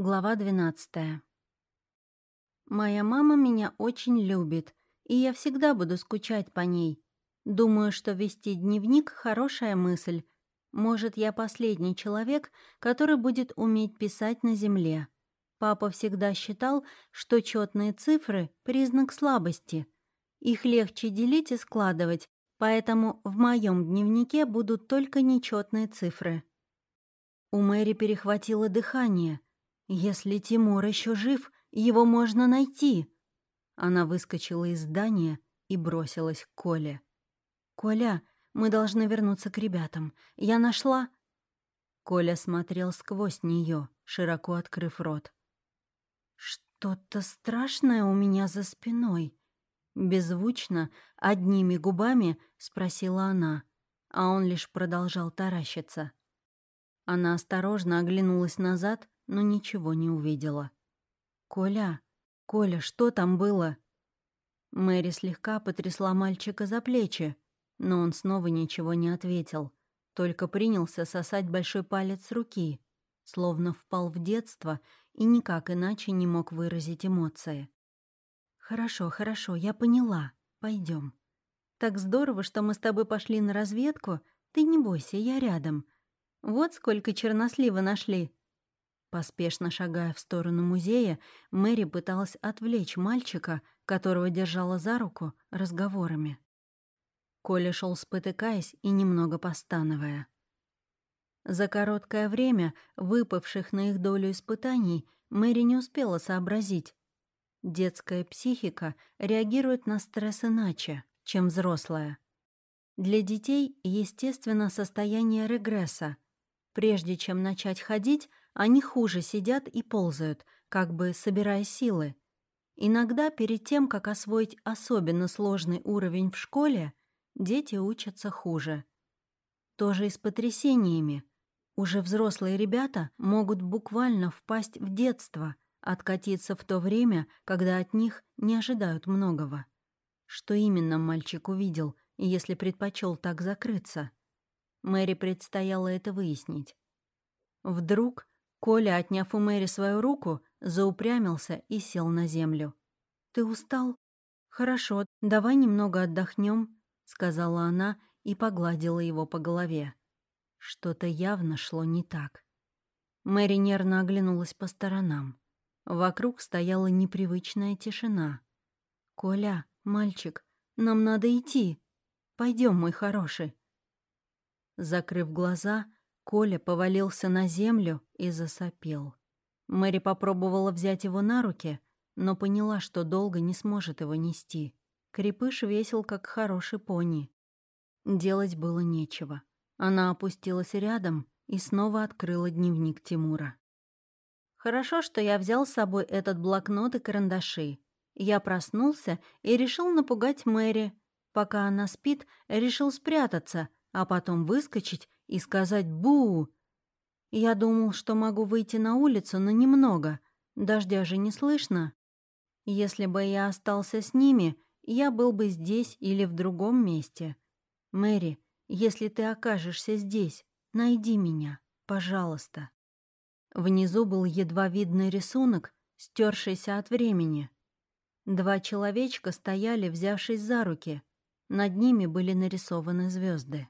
Глава 12. Моя мама меня очень любит, и я всегда буду скучать по ней. Думаю, что вести дневник — хорошая мысль. Может, я последний человек, который будет уметь писать на земле. Папа всегда считал, что четные цифры — признак слабости. Их легче делить и складывать, поэтому в моем дневнике будут только нечетные цифры. У Мэри перехватило дыхание — «Если Тимур еще жив, его можно найти!» Она выскочила из здания и бросилась к Коле. «Коля, мы должны вернуться к ребятам. Я нашла...» Коля смотрел сквозь нее, широко открыв рот. «Что-то страшное у меня за спиной», — беззвучно, одними губами спросила она, а он лишь продолжал таращиться. Она осторожно оглянулась назад но ничего не увидела. «Коля! Коля, что там было?» Мэри слегка потрясла мальчика за плечи, но он снова ничего не ответил, только принялся сосать большой палец руки, словно впал в детство и никак иначе не мог выразить эмоции. «Хорошо, хорошо, я поняла. Пойдем. Так здорово, что мы с тобой пошли на разведку. Ты не бойся, я рядом. Вот сколько чернослива нашли. Поспешно шагая в сторону музея, Мэри пыталась отвлечь мальчика, которого держала за руку, разговорами. Коля шел спотыкаясь и немного постановая. За короткое время, выпавших на их долю испытаний, Мэри не успела сообразить. Детская психика реагирует на стресс иначе, чем взрослая. Для детей, естественно, состояние регресса. Прежде чем начать ходить, они хуже сидят и ползают, как бы собирая силы. Иногда перед тем, как освоить особенно сложный уровень в школе, дети учатся хуже. Тоже и с потрясениями. Уже взрослые ребята могут буквально впасть в детство, откатиться в то время, когда от них не ожидают многого. Что именно мальчик увидел, если предпочел так закрыться? Мэри предстояло это выяснить. Вдруг Коля, отняв у Мэри свою руку, заупрямился и сел на землю. «Ты устал? Хорошо, давай немного отдохнем, сказала она и погладила его по голове. Что-то явно шло не так. Мэри нервно оглянулась по сторонам. Вокруг стояла непривычная тишина. «Коля, мальчик, нам надо идти. Пойдем, мой хороший». Закрыв глаза, Коля повалился на землю и засопел. Мэри попробовала взять его на руки, но поняла, что долго не сможет его нести. Крепыш весил, как хороший пони. Делать было нечего. Она опустилась рядом и снова открыла дневник Тимура. «Хорошо, что я взял с собой этот блокнот и карандаши. Я проснулся и решил напугать Мэри. Пока она спит, решил спрятаться, а потом выскочить и сказать «бу». Я думал, что могу выйти на улицу, но немного. Дождя же не слышно. Если бы я остался с ними, я был бы здесь или в другом месте. Мэри, если ты окажешься здесь, найди меня, пожалуйста. Внизу был едва видный рисунок, стершийся от времени. Два человечка стояли, взявшись за руки. Над ними были нарисованы звезды.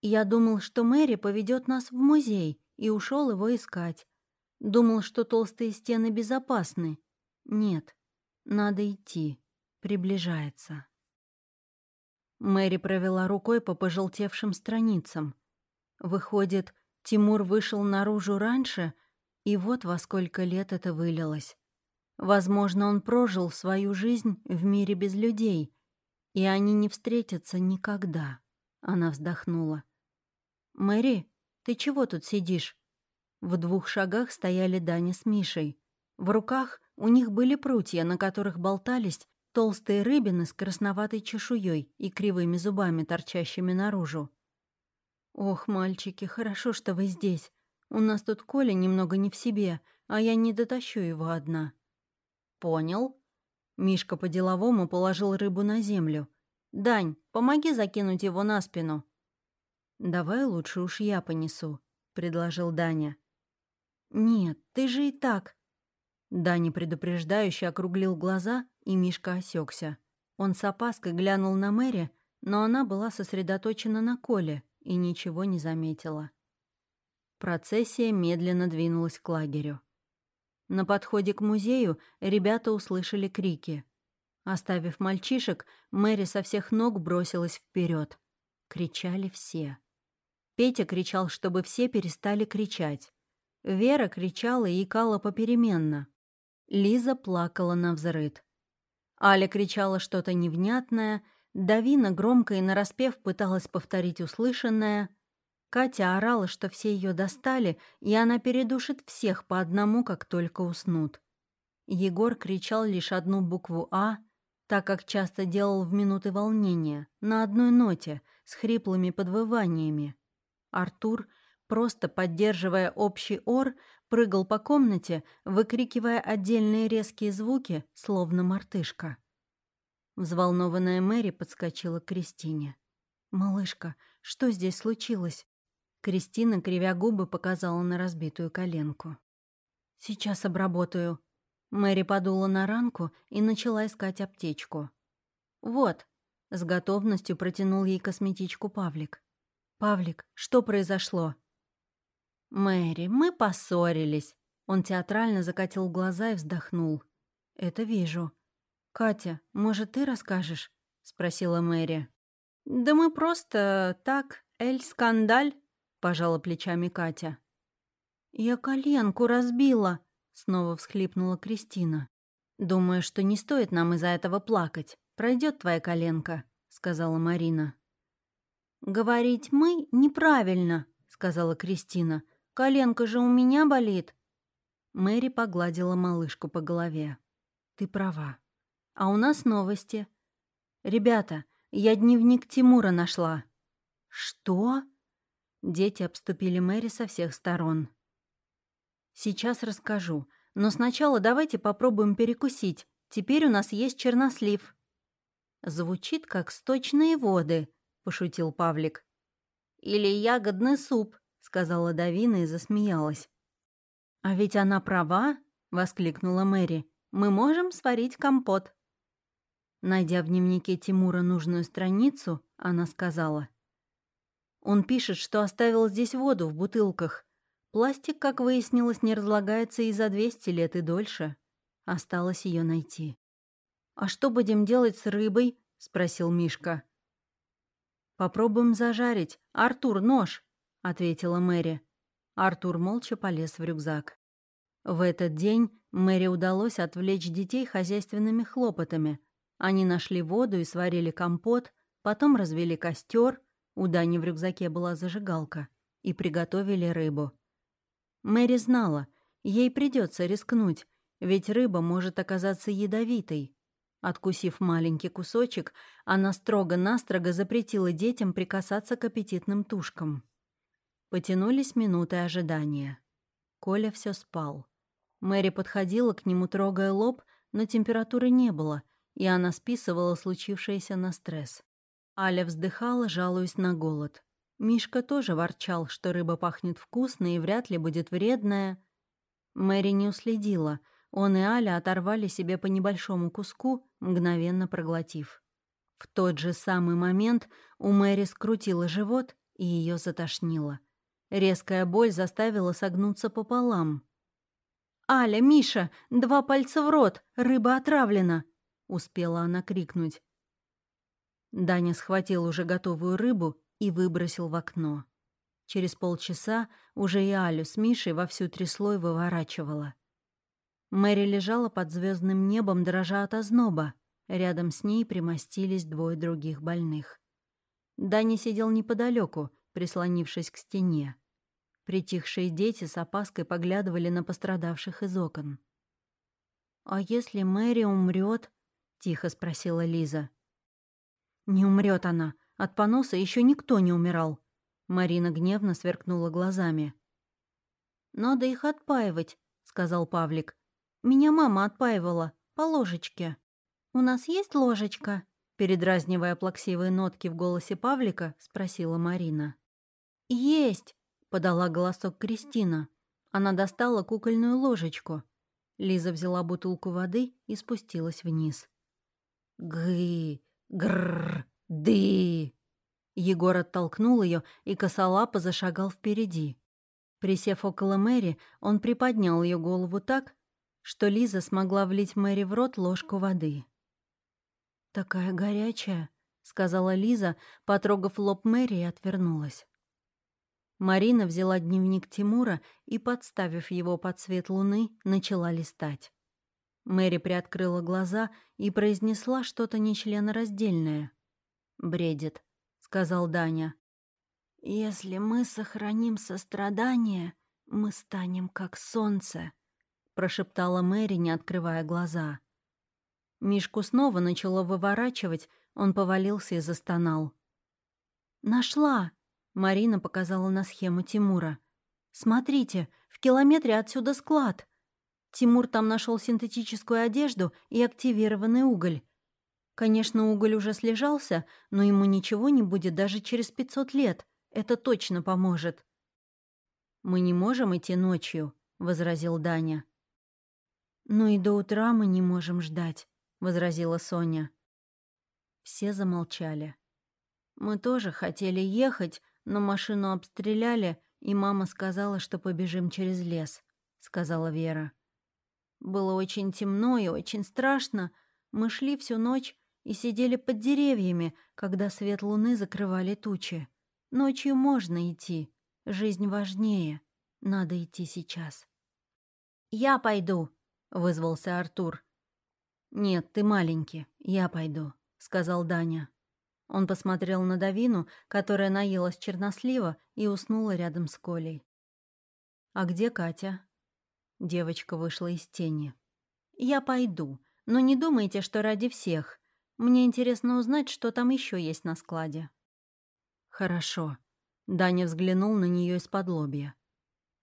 Я думал, что Мэри поведет нас в музей, и ушел его искать. Думал, что толстые стены безопасны. Нет, надо идти. Приближается. Мэри провела рукой по пожелтевшим страницам. Выходит, Тимур вышел наружу раньше, и вот во сколько лет это вылилось. Возможно, он прожил свою жизнь в мире без людей, и они не встретятся никогда. Она вздохнула. «Мэри, ты чего тут сидишь?» В двух шагах стояли Даня с Мишей. В руках у них были прутья, на которых болтались толстые рыбины с красноватой чешуей и кривыми зубами, торчащими наружу. «Ох, мальчики, хорошо, что вы здесь. У нас тут Коля немного не в себе, а я не дотащу его одна». «Понял». Мишка по-деловому положил рыбу на землю. «Дань, помоги закинуть его на спину». «Давай лучше уж я понесу», — предложил Даня. «Нет, ты же и так...» Дани предупреждающе округлил глаза, и Мишка осекся. Он с опаской глянул на Мэри, но она была сосредоточена на Коле и ничего не заметила. Процессия медленно двинулась к лагерю. На подходе к музею ребята услышали крики. Оставив мальчишек, Мэри со всех ног бросилась вперед. Кричали все. Петя кричал, чтобы все перестали кричать. Вера кричала и икала попеременно. Лиза плакала на взрыд. Аля кричала что-то невнятное, Давина громко и нараспев пыталась повторить услышанное. Катя орала, что все ее достали, и она передушит всех по одному, как только уснут. Егор кричал лишь одну букву «А», так как часто делал в минуты волнения, на одной ноте, с хриплыми подвываниями. Артур, просто поддерживая общий ор, прыгал по комнате, выкрикивая отдельные резкие звуки, словно мартышка. Взволнованная Мэри подскочила к Кристине. «Малышка, что здесь случилось?» Кристина, кривя губы, показала на разбитую коленку. «Сейчас обработаю». Мэри подула на ранку и начала искать аптечку. «Вот», — с готовностью протянул ей косметичку Павлик. «Павлик, что произошло?» «Мэри, мы поссорились». Он театрально закатил глаза и вздохнул. «Это вижу. Катя, может, ты расскажешь?» — спросила Мэри. «Да мы просто так, эль-скандаль», — пожала плечами Катя. «Я коленку разбила», — снова всхлипнула Кристина. «Думаю, что не стоит нам из-за этого плакать. Пройдет твоя коленка», — сказала Марина. «Говорить «мы» неправильно», — сказала Кристина. Коленка же у меня болит». Мэри погладила малышку по голове. «Ты права. А у нас новости. Ребята, я дневник Тимура нашла». «Что?» Дети обступили Мэри со всех сторон. «Сейчас расскажу, но сначала давайте попробуем перекусить. Теперь у нас есть чернослив». «Звучит, как сточные воды», — пошутил Павлик. «Или ягодный суп», сказала Давина и засмеялась. «А ведь она права!» — воскликнула Мэри. «Мы можем сварить компот». Найдя в дневнике Тимура нужную страницу, она сказала. «Он пишет, что оставил здесь воду в бутылках. Пластик, как выяснилось, не разлагается и за 200 лет и дольше. Осталось ее найти». «А что будем делать с рыбой?» — спросил Мишка. «Попробуем зажарить. Артур, нож!» — ответила Мэри. Артур молча полез в рюкзак. В этот день Мэри удалось отвлечь детей хозяйственными хлопотами. Они нашли воду и сварили компот, потом развели костер, у Дани в рюкзаке была зажигалка, и приготовили рыбу. Мэри знала, ей придется рискнуть, ведь рыба может оказаться ядовитой. Откусив маленький кусочек, она строго-настрого запретила детям прикасаться к аппетитным тушкам. Потянулись минуты ожидания. Коля все спал. Мэри подходила к нему, трогая лоб, но температуры не было, и она списывала случившееся на стресс. Аля вздыхала, жалуясь на голод. Мишка тоже ворчал, что рыба пахнет вкусно и вряд ли будет вредная. Мэри не уследила. Он и Аля оторвали себе по небольшому куску, мгновенно проглотив. В тот же самый момент у Мэри скрутило живот, и ее затошнило. Резкая боль заставила согнуться пополам. «Аля, Миша, два пальца в рот, рыба отравлена!» — успела она крикнуть. Даня схватил уже готовую рыбу и выбросил в окно. Через полчаса уже и Алю с Мишей вовсю трясло и выворачивала. Мэри лежала под звездным небом, дрожа от озноба. Рядом с ней примостились двое других больных. Даня сидел неподалеку, прислонившись к стене. Притихшие дети с опаской поглядывали на пострадавших из окон. «А если Мэри умрет? тихо спросила Лиза. «Не умрет она. От поноса еще никто не умирал». Марина гневно сверкнула глазами. «Надо их отпаивать», — сказал Павлик. «Меня мама отпаивала. По ложечке». «У нас есть ложечка?» Передразнивая плаксивые нотки в голосе Павлика, спросила Марина. «Есть!» — подала голосок Кристина. Она достала кукольную ложечку. Лиза взяла бутылку воды и спустилась вниз. «Гы! Грррр! Ды!» Егор оттолкнул ее, и косолапо зашагал впереди. Присев около Мэри, он приподнял ее голову так, что Лиза смогла влить Мэри в рот ложку воды. «Такая горячая», — сказала Лиза, потрогав лоб Мэри и отвернулась. Марина взяла дневник Тимура и, подставив его под свет луны, начала листать. Мэри приоткрыла глаза и произнесла что-то нечленораздельное. «Бредит», — сказал Даня. «Если мы сохраним сострадание, мы станем как солнце», — прошептала Мэри, не открывая глаза. Мишку снова начало выворачивать, он повалился и застонал. «Нашла!» — Марина показала на схему Тимура. «Смотрите, в километре отсюда склад. Тимур там нашел синтетическую одежду и активированный уголь. Конечно, уголь уже слежался, но ему ничего не будет даже через 500 лет. Это точно поможет. «Мы не можем идти ночью», — возразил Даня. «Ну и до утра мы не можем ждать», — возразила Соня. Все замолчали. «Мы тоже хотели ехать, но машину обстреляли, и мама сказала, что побежим через лес», — сказала Вера. «Было очень темно и очень страшно. Мы шли всю ночь и сидели под деревьями, когда свет луны закрывали тучи. Ночью можно идти. Жизнь важнее. Надо идти сейчас. «Я пойду», — вызвался Артур. «Нет, ты маленький. Я пойду», — сказал Даня. Он посмотрел на Давину, которая наелась чернослива и уснула рядом с Колей. «А где Катя?» Девочка вышла из тени. «Я пойду, но не думайте, что ради всех. Мне интересно узнать, что там еще есть на складе». «Хорошо». Даня взглянул на нее из-под лобья.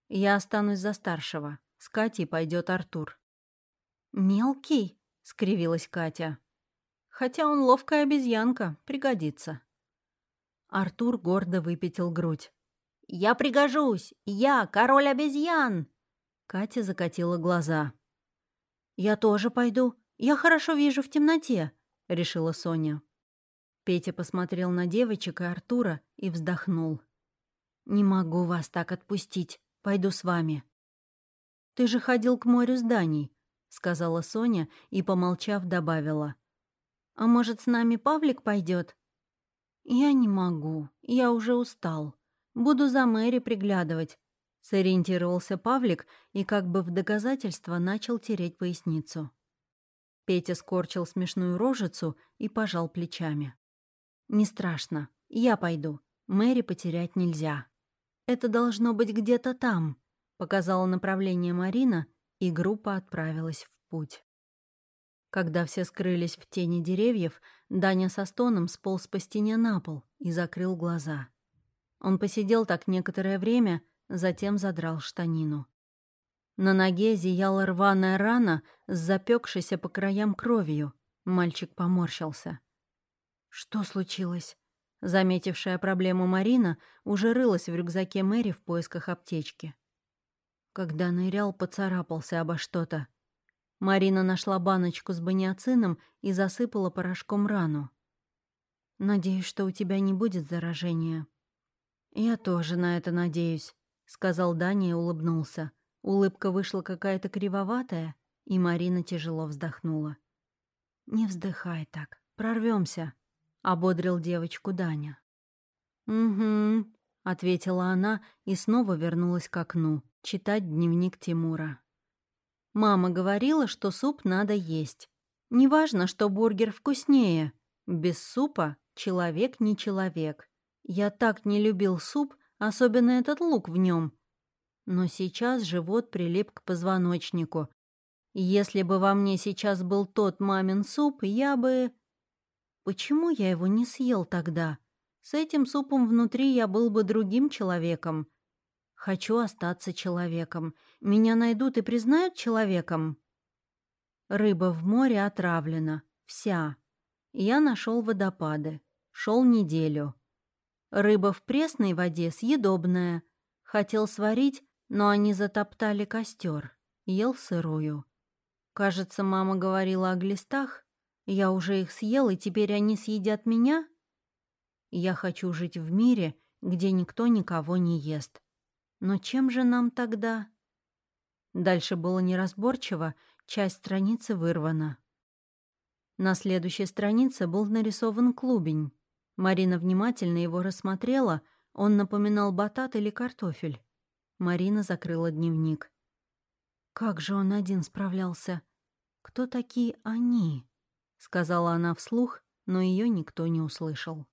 «Я останусь за старшего. С Катей пойдет Артур». «Мелкий?» — скривилась Катя. «Хотя он ловкая обезьянка, пригодится». Артур гордо выпятил грудь. «Я пригожусь! Я король обезьян!» Катя закатила глаза. «Я тоже пойду. Я хорошо вижу в темноте», — решила Соня. Петя посмотрел на девочек и Артура и вздохнул. «Не могу вас так отпустить. Пойду с вами». «Ты же ходил к морю зданий», — сказала Соня и, помолчав, добавила. «А может, с нами Павлик пойдет? «Я не могу. Я уже устал. Буду за Мэри приглядывать», — сориентировался Павлик и как бы в доказательство начал тереть поясницу. Петя скорчил смешную рожицу и пожал плечами. «Не страшно. Я пойду. Мэри потерять нельзя. Это должно быть где-то там», — показала направление Марина, и группа отправилась в путь. Когда все скрылись в тени деревьев, Даня со стоном сполз по стене на пол и закрыл глаза. Он посидел так некоторое время, затем задрал штанину. На ноге зияла рваная рана с запекшейся по краям кровью. Мальчик поморщился. «Что случилось?» Заметившая проблему Марина уже рылась в рюкзаке Мэри в поисках аптечки. Когда нырял, поцарапался обо что-то. Марина нашла баночку с баниоцином и засыпала порошком рану. «Надеюсь, что у тебя не будет заражения». «Я тоже на это надеюсь», — сказал Даня и улыбнулся. Улыбка вышла какая-то кривоватая, и Марина тяжело вздохнула. «Не вздыхай так, прорвемся ободрил девочку Даня. «Угу», — ответила она и снова вернулась к окну, читать дневник Тимура. «Мама говорила, что суп надо есть. Неважно, что бургер вкуснее. Без супа человек не человек. Я так не любил суп, особенно этот лук в нем. Но сейчас живот прилип к позвоночнику. Если бы во мне сейчас был тот мамин суп, я бы... Почему я его не съел тогда? С этим супом внутри я был бы другим человеком. Хочу остаться человеком. Меня найдут и признают человеком. Рыба в море отравлена. Вся. Я нашел водопады. Шел неделю. Рыба в пресной воде съедобная. Хотел сварить, но они затоптали костер, ел сырую. Кажется, мама говорила о глистах. Я уже их съел, и теперь они съедят меня? Я хочу жить в мире, где никто никого не ест. Но чем же нам тогда? Дальше было неразборчиво, часть страницы вырвана. На следующей странице был нарисован клубень. Марина внимательно его рассмотрела, он напоминал батат или картофель. Марина закрыла дневник. Как же он один справлялся? Кто такие они? Сказала она вслух, но ее никто не услышал.